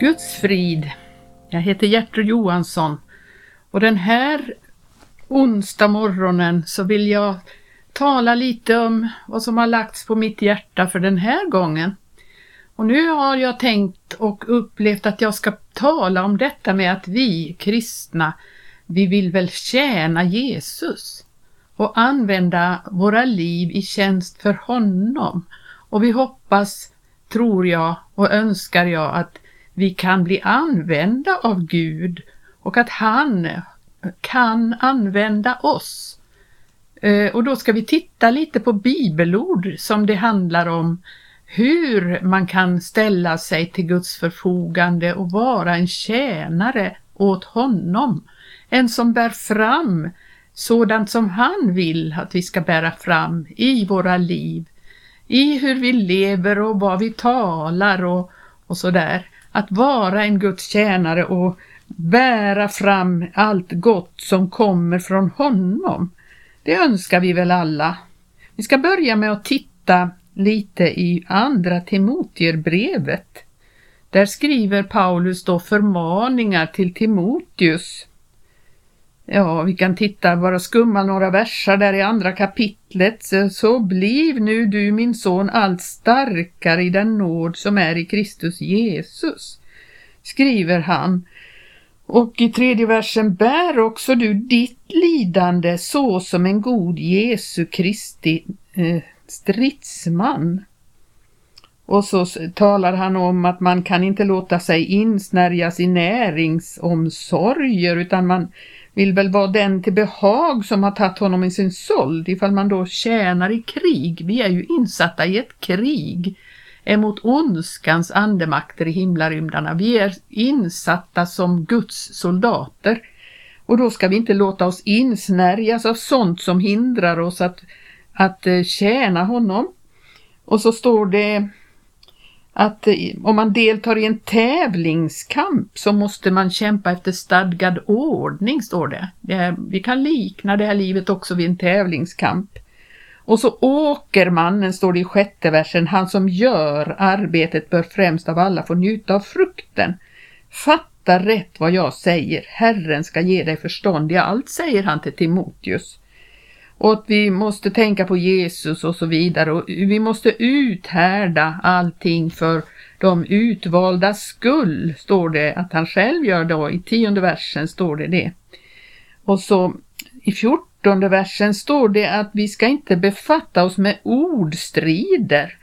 Guds frid. Jag heter Gertrud Johansson och den här onsdag morgonen så vill jag tala lite om vad som har lagts på mitt hjärta för den här gången. Och nu har jag tänkt och upplevt att jag ska tala om detta med att vi kristna, vi vill väl tjäna Jesus och använda våra liv i tjänst för honom. Och vi hoppas, tror jag och önskar jag att vi kan bli använda av Gud och att han kan använda oss. Eh, och då ska vi titta lite på bibelord som det handlar om hur man kan ställa sig till Guds förfogande och vara en tjänare åt honom. En som bär fram sådant som han vill att vi ska bära fram i våra liv. I hur vi lever och vad vi talar och, och sådär. Att vara en Guds tjänare och bära fram allt gott som kommer från honom. Det önskar vi väl alla. Vi ska börja med att titta lite i andra Timotierbrevet. Där skriver Paulus då förmaningar till Timoteus. Ja, vi kan titta, bara skumma några verser där i andra kapitlet. Så bliv nu du min son allt starkare i den nåd som är i Kristus Jesus, skriver han. Och i tredje versen, bär också du ditt lidande så som en god Jesu Kristi eh, stridsman. Och så talar han om att man kan inte låta sig insnärjas i näringsomsorger utan man vill väl vara den till behag som har tagit honom i sin sold ifall man då tjänar i krig. Vi är ju insatta i ett krig emot ondskans andemakter i himlarymdarna. Vi är insatta som Guds soldater och då ska vi inte låta oss insnärjas av sånt som hindrar oss att, att eh, tjäna honom. Och så står det att eh, om man deltar i en tävlingskamp så måste man kämpa efter stadgad ordning, står det. det vi kan likna det här livet också vid en tävlingskamp. Och så åkermannen, står det i sjätte versen, han som gör arbetet bör främst av alla få njuta av frukten. Fatta rätt vad jag säger, Herren ska ge dig förstånd i allt, säger han till Timoteus och att vi måste tänka på Jesus och så vidare och vi måste uthärda allting för de utvalda skull, står det att han själv gör då. I tionde versen står det det. Och så i fjortonde versen står det att vi ska inte befatta oss med ordstrider,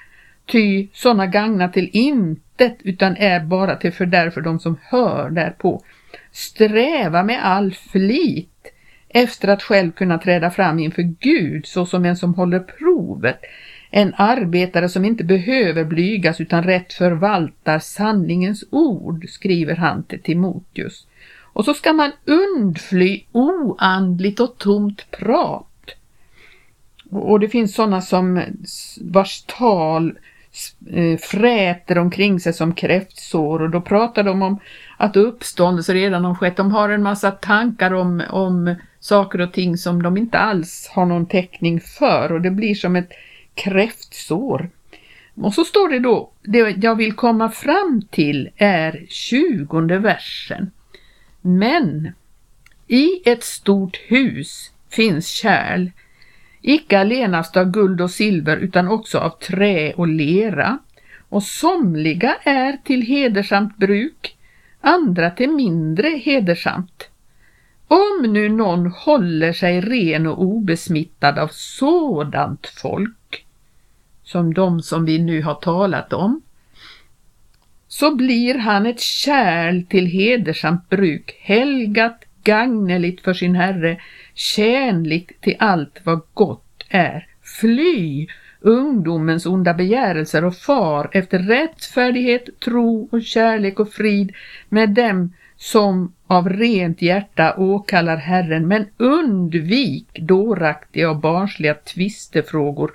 ty sådana gagnar till intet utan är bara till fördärv för de som hör därpå. Sträva med all flit efter att själv kunna träda fram inför Gud såsom en som håller provet, en arbetare som inte behöver blygas utan rätt förvaltar sanningens ord, skriver han till Timoteus. Och så ska man undfly oandligt och tomt prat. Och det finns sådana som vars tal eh, fräter omkring sig som kräftsår och då pratar de om att uppståndelse redan har skett. De har en massa tankar om, om saker och ting som de inte alls har någon täckning för och det blir som ett kräftsår. Och så står det då, det jag vill komma fram till är tjugonde versen. Men i ett stort hus finns kärl, icke allenast av guld och silver utan också av trä och lera, och somliga är till hedersamt bruk, andra till mindre hedersamt. Om nu någon håller sig ren och obesmittad av sådant folk, som de som vi nu har talat om, så blir han ett kärl till hedersamt bruk, helgat, gagneligt för sin Herre, tjänligt till allt vad gott är. Fly ungdomens onda begärelser och far efter rättfärdighet, tro och kärlek och frid med dem som av rent hjärta åkallar Herren, men undvik dåraktiga och barnsliga tvistefrågor.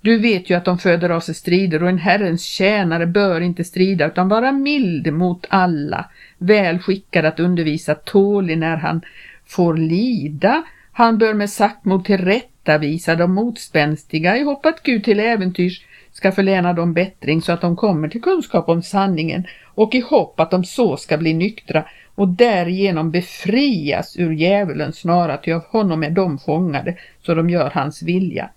Du vet ju att de föder av sig strider och en Herrens tjänare bör inte strida utan vara mild mot alla, väl skickad att undervisa, tålig när han får lida. Han bör med saktmod tillrättavisa de motspänstiga i hopp att Gud till äventyrs ska förläna dem bättring så att de kommer till kunskap om sanningen och i hopp att de så ska bli nyktra och därigenom befrias ur djävulens snara, ty av honom är de fångade så de gör hans vilja.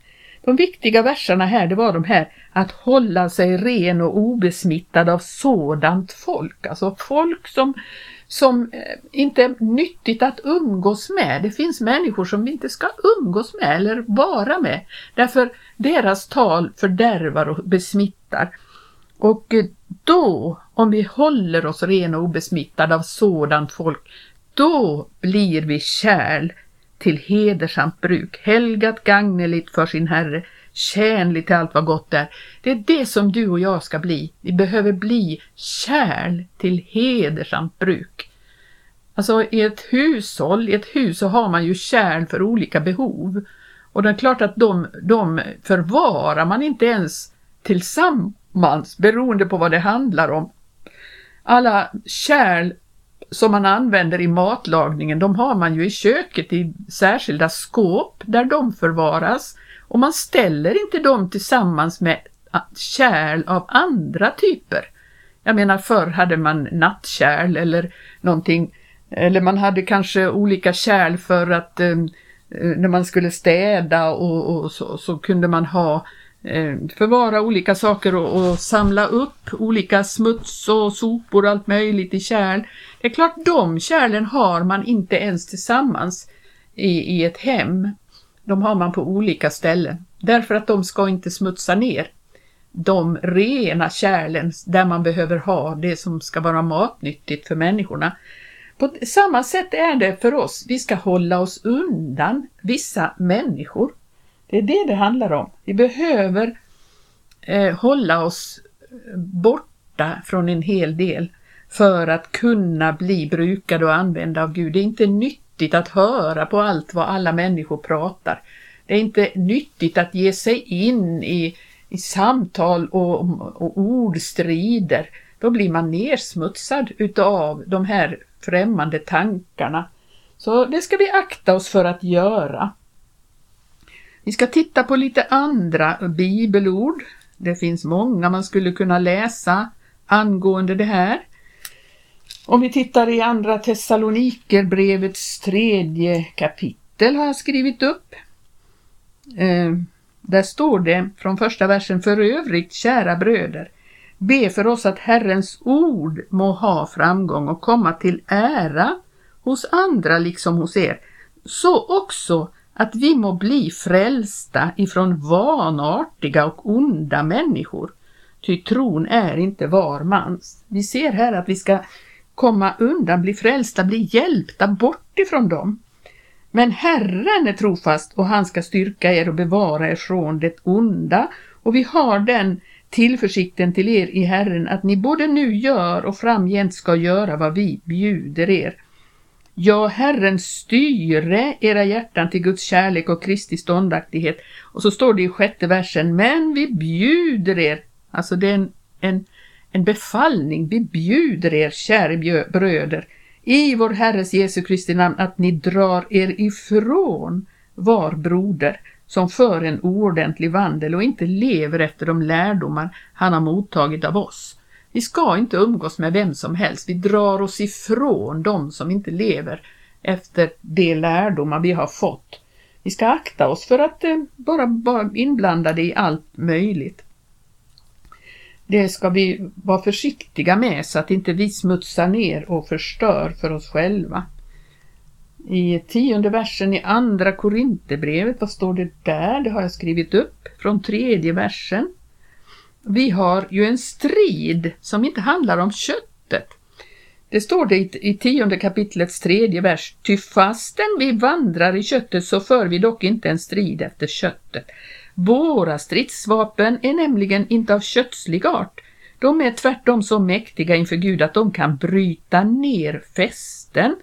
De viktiga verserna här, det var de här att hålla sig ren och obesmittad av sådant folk, alltså folk som, som eh, inte är nyttigt att umgås med. Det finns människor som vi inte ska umgås med eller vara med, därför deras tal fördärvar och besmittar. Och då, om vi håller oss rena och obesmittade av sådant folk, då blir vi kärl till hedersamt bruk, helgat gagneligt för sin Herre, tjänligt till allt vad gott är. Det är det som du och jag ska bli. Vi behöver bli kärl till hedersamt bruk. Alltså i ett hushåll, i ett hus så har man ju kärl för olika behov. Och det är klart att de, de förvarar man inte ens tillsammans beroende på vad det handlar om. Alla kärl som man använder i matlagningen, de har man ju i köket i särskilda skåp där de förvaras och man ställer inte dem tillsammans med kärl av andra typer. Jag menar förr hade man nattkärl eller någonting, eller man hade kanske olika kärl för att eh, eh, när man skulle städa och, och så, så kunde man ha Eh, förvara olika saker och, och, samla upp olika smuts och sopor och allt möjligt i kärl. Det är klart de kärlen har man inte ens tillsammans i, i ett hem. De har man på olika ställen därför att de ska inte smutsa ner. De rena kärlen där man behöver ha det som ska vara matnyttigt för människorna. På samma sätt är det för oss. Vi ska hålla oss undan vissa människor det är det det handlar om. Vi behöver eh, hålla oss borta från en hel del för att kunna bli brukade och använda av Gud. Det är inte nyttigt att höra på allt vad alla människor pratar. Det är inte nyttigt att ge sig in i, i samtal och, och ordstrider. Då blir man nersmutsad utav de här främmande tankarna. Så det ska vi akta oss för att göra. Vi ska titta på lite andra bibelord. Det finns många man skulle kunna läsa angående det här. Om vi tittar i andra Thessaloniker brevets tredje kapitel har jag skrivit upp. Eh, där står det från första versen, för övrigt kära bröder, be för oss att Herrens ord må ha framgång och komma till ära hos andra liksom hos er, så också att vi må bli frälsta ifrån vanartiga och onda människor. Ty tron är inte var mans. Vi ser här att vi ska komma undan, bli frälsta, bli hjälpta bort ifrån dem. Men Herren är trofast och han ska styrka er och bevara er från det onda och vi har den tillförsikten till er i Herren att ni både nu gör och framgent ska göra vad vi bjuder er. Ja, Herren styre era hjärtan till Guds kärlek och Kristi ståndaktighet. Och så står det i sjätte versen, men vi bjuder er, alltså det är en, en, en befallning, vi bjuder er, kära bröder, i vår Herres Jesu Kristi namn att ni drar er ifrån var broder som för en oordentlig vandel och inte lever efter de lärdomar han har mottagit av oss vi ska inte umgås med vem som helst. Vi drar oss ifrån de som inte lever efter de lärdomar vi har fått. Vi ska akta oss för att eh, bara vara inblandade i allt möjligt. Det ska vi vara försiktiga med så att inte vi smutsar ner och förstör för oss själva. I tionde versen i andra Korinthierbrevet, vad står det där? Det har jag skrivit upp från tredje versen. Vi har ju en strid som inte handlar om köttet. Det står det i tionde kapitlets tredje vers. Ty fastän vi vandrar i köttet så för vi dock inte en strid efter köttet. Våra stridsvapen är nämligen inte av kötslig art. De är tvärtom så mäktiga inför Gud att de kan bryta ner fästen.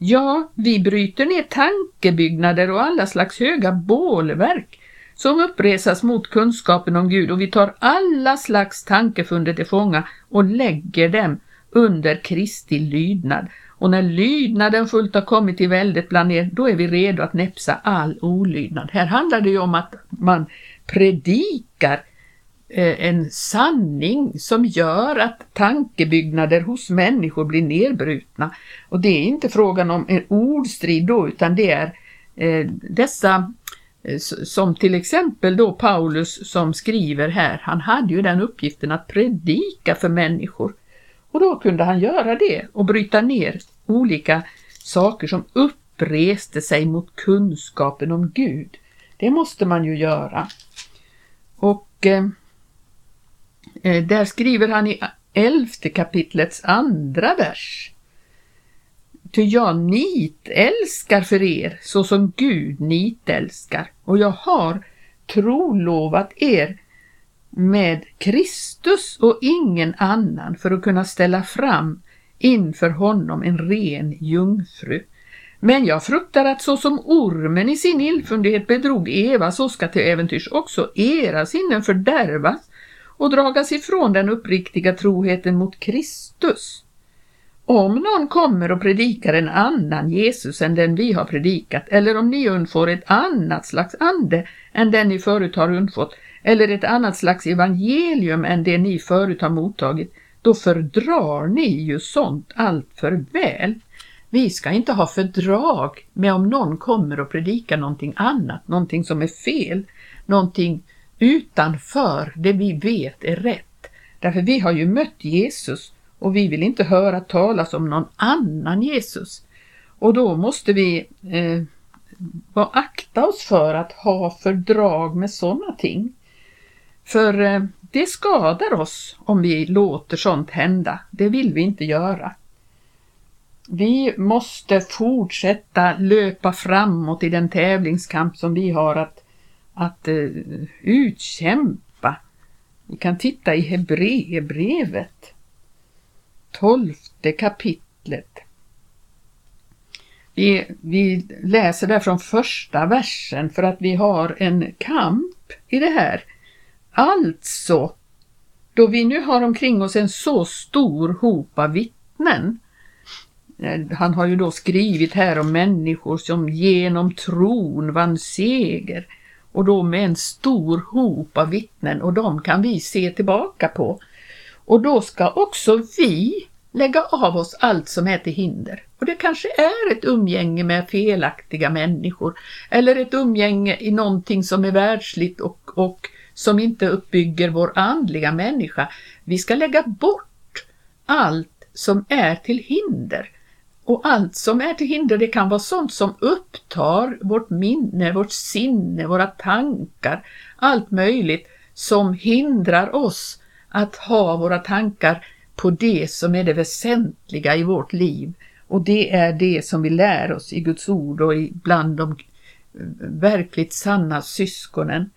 Ja, vi bryter ner tankebyggnader och alla slags höga bålverk som uppresas mot kunskapen om Gud och vi tar alla slags tankefunder till fånga och lägger dem under Kristi lydnad. Och när lydnaden fullt har kommit till väldet bland er, då är vi redo att näpsa all olydnad. Här handlar det ju om att man predikar Eh, en sanning som gör att tankebyggnader hos människor blir nedbrutna. Och det är inte frågan om en ordstrid då utan det är eh, dessa eh, som till exempel då Paulus som skriver här, han hade ju den uppgiften att predika för människor. Och då kunde han göra det och bryta ner olika saker som uppreste sig mot kunskapen om Gud. Det måste man ju göra. Och eh, Eh, där skriver han i elfte kapitlets andra vers. Ty jag nitälskar för er så som Gud nitälskar och jag har trolovat er med Kristus och ingen annan för att kunna ställa fram inför honom en ren jungfru. Men jag fruktar att så som ormen i sin illfundighet bedrog Eva så ska till äventyrs också era sinnen fördärvas och dragas ifrån den uppriktiga troheten mot Kristus. Om någon kommer och predikar en annan Jesus än den vi har predikat, eller om ni undfår ett annat slags ande än den ni förut har undfått, eller ett annat slags evangelium än det ni förut har mottagit, då fördrar ni ju sånt allt för väl. Vi ska inte ha fördrag med om någon kommer och predikar någonting annat, någonting som är fel, någonting utanför det vi vet är rätt. Därför vi har ju mött Jesus och vi vill inte höra talas om någon annan Jesus. Och då måste vi eh, akta oss för att ha fördrag med sådana ting. För eh, det skadar oss om vi låter sånt hända. Det vill vi inte göra. Vi måste fortsätta löpa framåt i den tävlingskamp som vi har att, att eh, utkämpa. Vi kan titta i Hebreerbrevet, tolfte kapitlet. Vi, vi läser där från första versen för att vi har en kamp i det här. Alltså, då vi nu har omkring oss en så stor hop av vittnen. Eh, han har ju då skrivit här om människor som genom tron vann seger och då med en stor hop av vittnen och de kan vi se tillbaka på. Och då ska också vi lägga av oss allt som är till hinder. Och det kanske är ett umgänge med felaktiga människor eller ett umgänge i någonting som är världsligt och, och som inte uppbygger vår andliga människa. Vi ska lägga bort allt som är till hinder. Och allt som är till hinder det kan vara sånt som upptar vårt minne, vårt sinne, våra tankar, allt möjligt som hindrar oss att ha våra tankar på det som är det väsentliga i vårt liv. Och det är det som vi lär oss i Guds ord och bland de eh, verkligt sanna syskonen.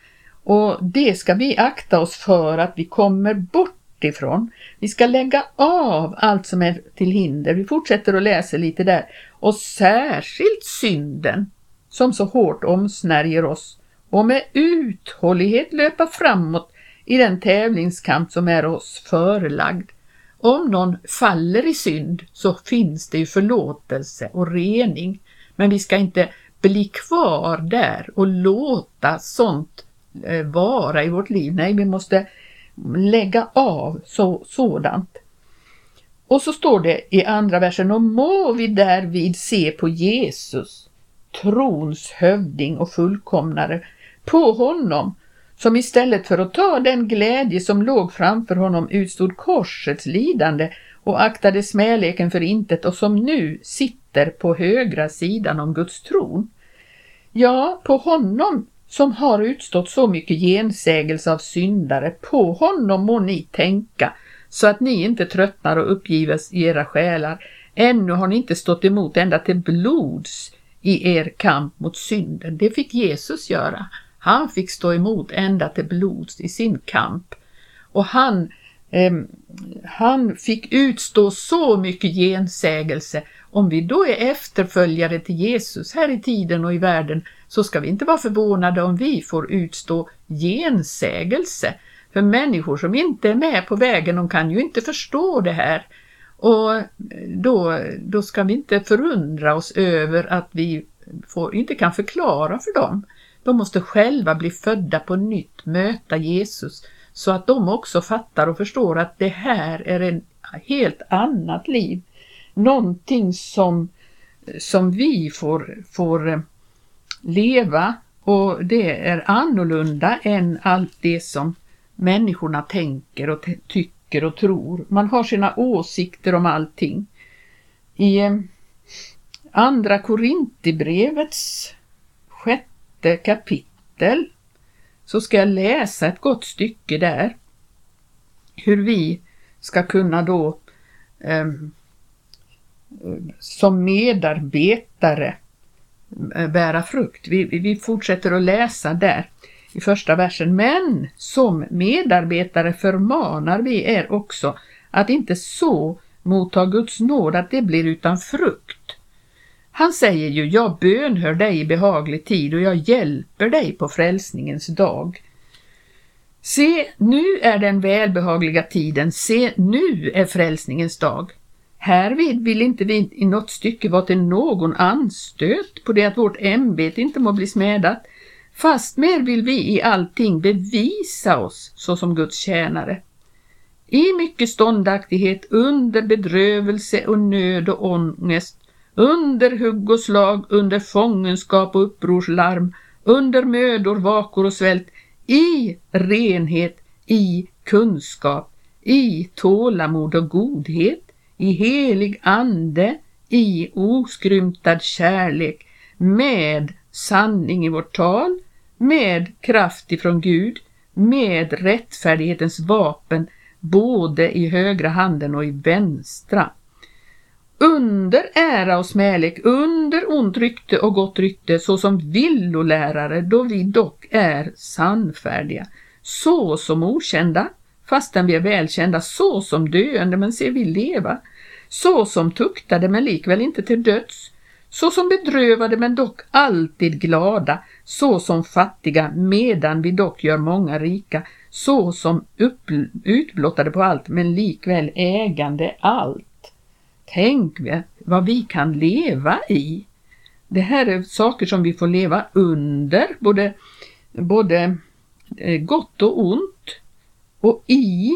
Och det ska vi akta oss för att vi kommer bort ifrån. Vi ska lägga av allt som är till hinder. Vi fortsätter att läsa lite där. Och särskilt synden som så hårt omsnärjer oss och med uthållighet löpa framåt i den tävlingskamp som är oss förelagd. Om någon faller i synd så finns det ju förlåtelse och rening. Men vi ska inte bli kvar där och låta sånt eh, vara i vårt liv. Nej, vi måste lägga av så, sådant. Och så står det i andra versen, och må vi därvid se på Jesus, trons hövding och fullkomnare, på honom som istället för att ta den glädje som låg framför honom utstod korsets lidande och aktade smäleken för intet och som nu sitter på högra sidan om Guds tron. Ja, på honom som har utstått så mycket gensägelse av syndare, på honom må ni tänka, så att ni inte tröttnar och uppgives i era själar. Ännu har ni inte stått emot ända till blods i er kamp mot synden. Det fick Jesus göra. Han fick stå emot ända till blods i sin kamp. Och han, eh, han fick utstå så mycket gensägelse. Om vi då är efterföljare till Jesus här i tiden och i världen så ska vi inte vara förvånade om vi får utstå gensägelse. För människor som inte är med på vägen, de kan ju inte förstå det här. Och eh, då, då ska vi inte förundra oss över att vi får, inte kan förklara för dem. De måste själva bli födda på nytt, möta Jesus så att de också fattar och förstår att det här är ett helt annat liv. Någonting som, som vi får, får eh, leva och det är annorlunda än allt det som människorna tänker och tycker och tror. Man har sina åsikter om allting. I eh, Andra Korintibrevets sjätte kapitel så ska jag läsa ett gott stycke där. Hur vi ska kunna då eh, som medarbetare eh, Eh, bära frukt. Vi, vi fortsätter att läsa där i första versen. Men som medarbetare förmanar vi er också att inte så motta Guds nåd att det blir utan frukt. Han säger ju, jag bönhör dig i behaglig tid och jag hjälper dig på frälsningens dag. Se, nu är den välbehagliga tiden, se, nu är frälsningens dag. Härvid vill inte vi i något stycke vara till någon anstöt på det att vårt ämbete inte må bli smädat, fastmer vill vi i allting bevisa oss såsom Guds tjänare. I mycket ståndaktighet, under bedrövelse och nöd och ångest, under hugg och slag, under fångenskap och upprorslarm, under mödor, vakor och svält, i renhet, i kunskap, i tålamod och godhet, i helig ande, i oskrymtad kärlek, med sanning i vårt tal, med kraft ifrån Gud, med rättfärdighetens vapen, både i högra handen och i vänstra. Under ära och smälek, under ont rykte och gott rykte, såsom villolärare, då vi dock är sannfärdiga, så som okända, fastän vi är välkända, så som döende, men ser vi leva, så som tuktade, men likväl inte till döds, så som bedrövade, men dock alltid glada, så som fattiga, medan vi dock gör många rika, så som utblottade på allt, men likväl ägande allt. Tänk vad vi kan leva i. Det här är saker som vi får leva under, både, både eh, gott och ont. Och i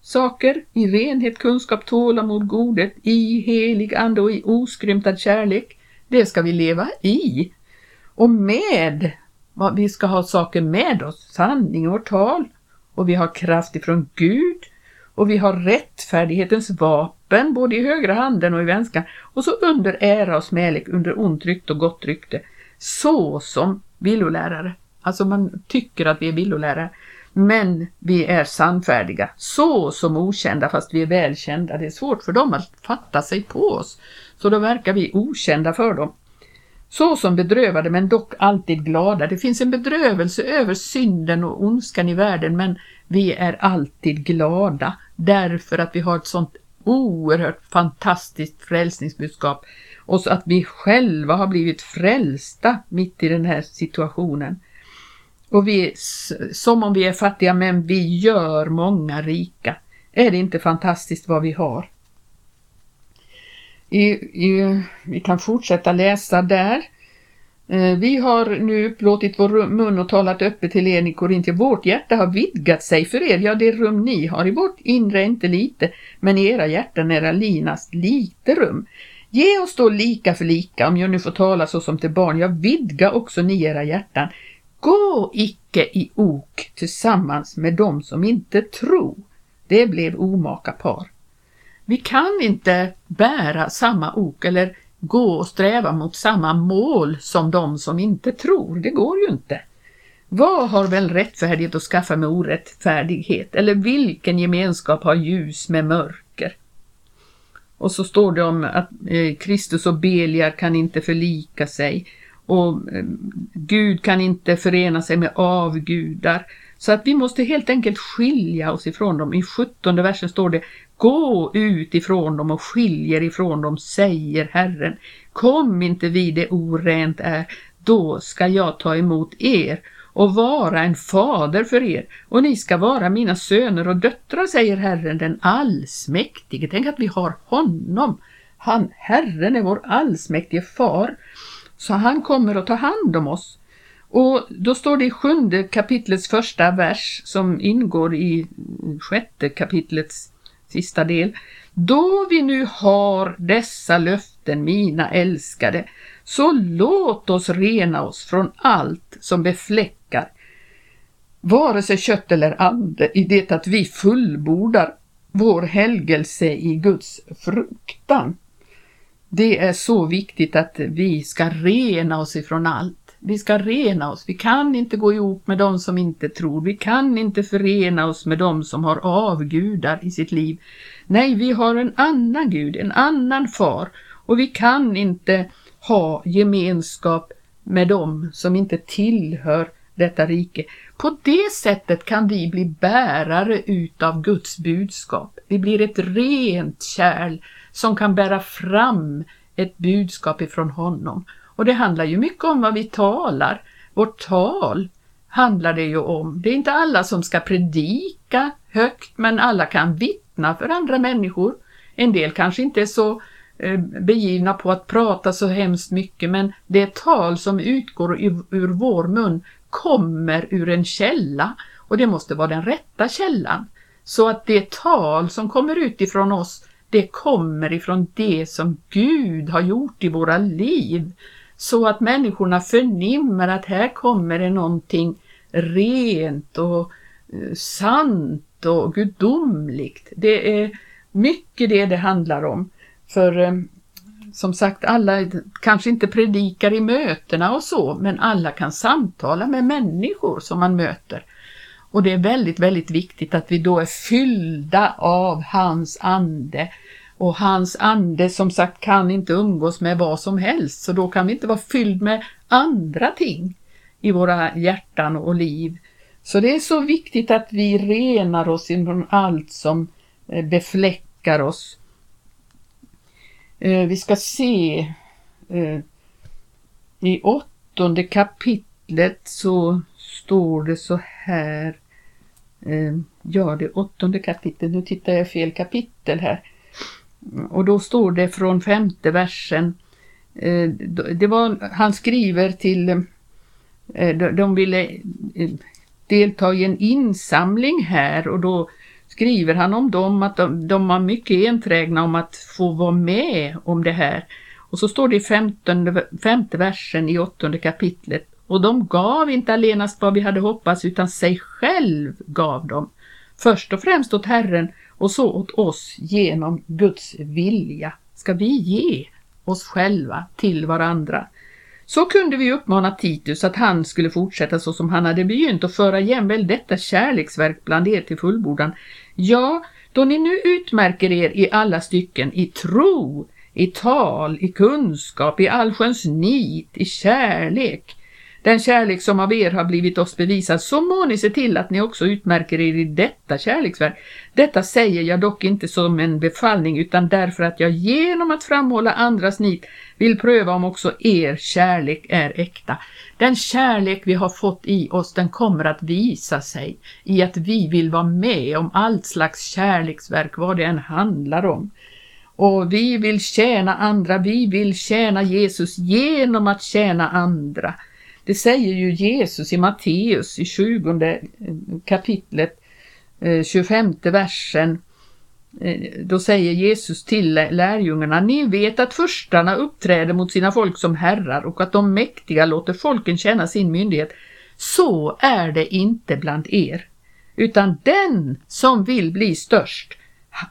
saker, i renhet, kunskap, tålamod, godhet, i helig ande och i oskrymtad kärlek. Det ska vi leva i. Och med, vi ska ha saker med oss, sanning och tal. Och vi har kraft ifrån Gud och vi har rättfärdighetens vapen både i högra handen och i vänskan och så under ära och smälek, under ont rykte och gott rykte, så som villolärare. Alltså man tycker att vi är villolärare, men vi är sannfärdiga, så som okända fast vi är välkända. Det är svårt för dem att fatta sig på oss, så då verkar vi okända för dem. Så som bedrövade men dock alltid glada. Det finns en bedrövelse över synden och ondskan i världen men vi är alltid glada därför att vi har ett sånt oerhört fantastiskt frälsningsbudskap och så att vi själva har blivit frälsta mitt i den här situationen. Och vi, som om vi är fattiga men vi gör många rika. Är det inte fantastiskt vad vi har? I, i, vi kan fortsätta läsa där. Eh, vi har nu upplåtit vår mun och talat öppet till er i Korintier. Vårt hjärta har vidgat sig för er. Ja, det rum ni har i vårt inre är inte lite, men i era hjärtan är Alinas lite rum. Ge oss då lika för lika, om jag nu får tala så som till barn. Ja, vidga också ni era hjärtan. Gå icke i ok tillsammans med dem som inte tro. Det blev omaka par. Vi kan inte bära samma ok eller gå och sträva mot samma mål som de som inte tror. Det går ju inte. Vad har väl rättfärdighet att skaffa med orättfärdighet? Eller vilken gemenskap har ljus med mörker? Och så står det om att eh, Kristus och Belia kan inte förlika sig och eh, Gud kan inte förena sig med avgudar. Så att vi måste helt enkelt skilja oss ifrån dem. I 17 versen står det Gå ut ifrån dem och skiljer ifrån dem, säger Herren. Kom inte vid det orent är, då ska jag ta emot er och vara en fader för er och ni ska vara mina söner och döttrar, säger Herren den allsmäktige. Tänk att vi har honom. Han, Herren är vår allsmäktige far. Så han kommer att ta hand om oss Och då står det i sjunde kapitlets första vers som ingår i sjätte kapitlets sista del. Då vi nu har dessa löften, mina älskade, så låt oss rena oss från allt som befläckar, vare sig kött eller ande, i det att vi fullbordar vår helgelse i Guds fruktan. Det är så viktigt att vi ska rena oss ifrån allt. Vi ska rena oss. Vi kan inte gå ihop med de som inte tror. Vi kan inte förena oss med de som har avgudar i sitt liv. Nej, vi har en annan Gud, en annan far och vi kan inte ha gemenskap med dem som inte tillhör detta rike. På det sättet kan vi bli bärare utav Guds budskap. Vi blir ett rent kärl som kan bära fram ett budskap ifrån honom. Och det handlar ju mycket om vad vi talar. Vårt tal handlar det ju om. Det är inte alla som ska predika högt, men alla kan vittna för andra människor. En del kanske inte är så eh, begivna på att prata så hemskt mycket, men det tal som utgår ur vår mun kommer ur en källa och det måste vara den rätta källan. Så att det tal som kommer ut ifrån oss, det kommer ifrån det som Gud har gjort i våra liv. Så att människorna förnimmer att här kommer det någonting rent och eh, sant och gudomligt. Det är mycket det det handlar om. För eh, som sagt, alla kanske inte predikar i mötena och så, men alla kan samtala med människor som man möter. Och det är väldigt, väldigt viktigt att vi då är fyllda av hans ande. Och hans ande som sagt kan inte umgås med vad som helst, så då kan vi inte vara fylld med andra ting i våra hjärtan och liv. Så det är så viktigt att vi renar oss ifrån allt som eh, befläckar oss eh, vi ska se eh, i åttonde kapitlet så står det så här. Eh, ja, det åttonde kapitlet. Nu tittar jag fel kapitel här. Och då står det från femte versen. Eh, det var, han skriver till, eh, de ville delta i en insamling här och då skriver han om dem att de, de var mycket enträgna om att få vara med om det här. Och så står det i femtonde, femte versen i åttonde kapitlet. Och de gav inte allenast vad vi hade hoppats utan sig själv gav de. Först och främst åt Herren och så åt oss genom Guds vilja ska vi ge oss själva till varandra. Så kunde vi uppmana Titus att han skulle fortsätta så som han hade begynt och föra jämväl detta kärleksverk bland er till fullbordan. Ja, då ni nu utmärker er i alla stycken i tro, i tal, i kunskap, i allsköns nit, i kärlek, den kärlek som av er har blivit oss bevisad, så må ni se till att ni också utmärker er i detta kärleksverk. Detta säger jag dock inte som en befallning utan därför att jag genom att framhålla andras nit vill pröva om också er kärlek är äkta. Den kärlek vi har fått i oss den kommer att visa sig i att vi vill vara med om allt slags kärleksverk, vad det än handlar om. Och vi vill tjäna andra, vi vill tjäna Jesus genom att tjäna andra. Det säger ju Jesus i Matteus i 20 eh, kapitlet, eh, 25 versen. Eh, då säger Jesus till lärjungarna, ni vet att förstarna uppträder mot sina folk som herrar och att de mäktiga låter folken känna sin myndighet. Så är det inte bland er, utan den som vill bli störst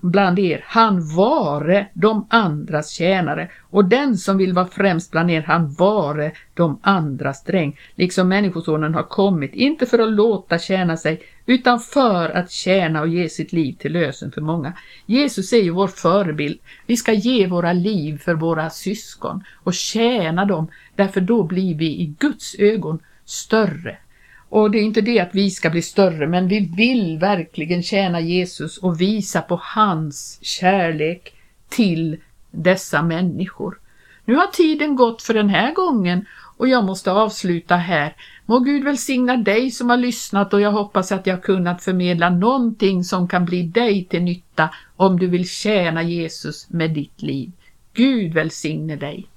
bland er, han vare de andras tjänare och den som vill vara främst bland er, han vare de andras dräng, liksom Människosonen har kommit, inte för att låta tjäna sig, utan för att tjäna och ge sitt liv till lösen för många. Jesus är ju vår förebild. Vi ska ge våra liv för våra syskon och tjäna dem, därför då blir vi i Guds ögon större och det är inte det att vi ska bli större, men vi vill verkligen tjäna Jesus och visa på hans kärlek till dessa människor. Nu har tiden gått för den här gången och jag måste avsluta här. Må Gud välsigna dig som har lyssnat och jag hoppas att jag kunnat förmedla någonting som kan bli dig till nytta om du vill tjäna Jesus med ditt liv. Gud välsigne dig.